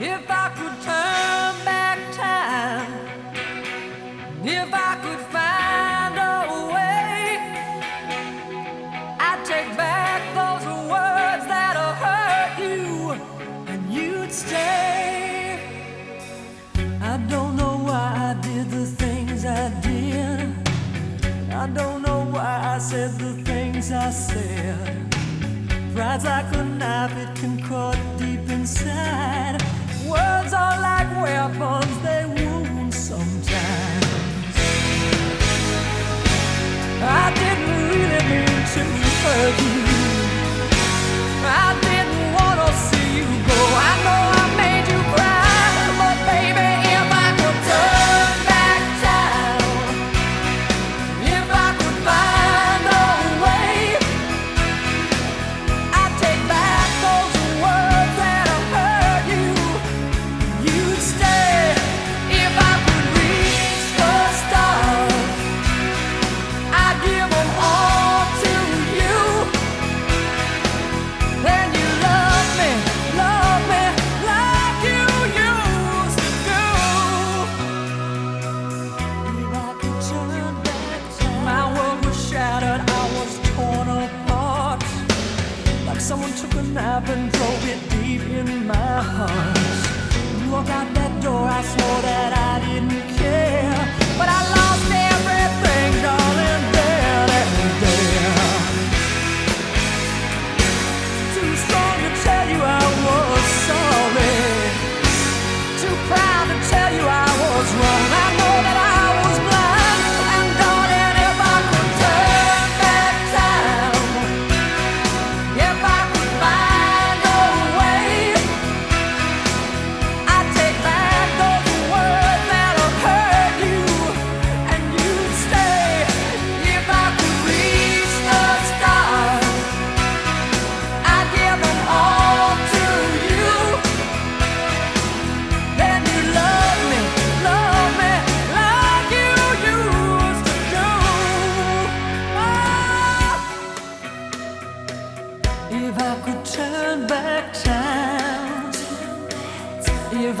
If I could turn back time, if I could find a way, I'd take back those words that hurt you, and you'd stay. I don't know why I did the things I did. I don't know why I said the things I said. Pride's like a knife, it can cut deep inside. you. took a knife and drove it deep in my heart. You Walk out that door, I swore.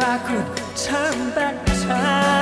ว่าคุณช่างแต่งชา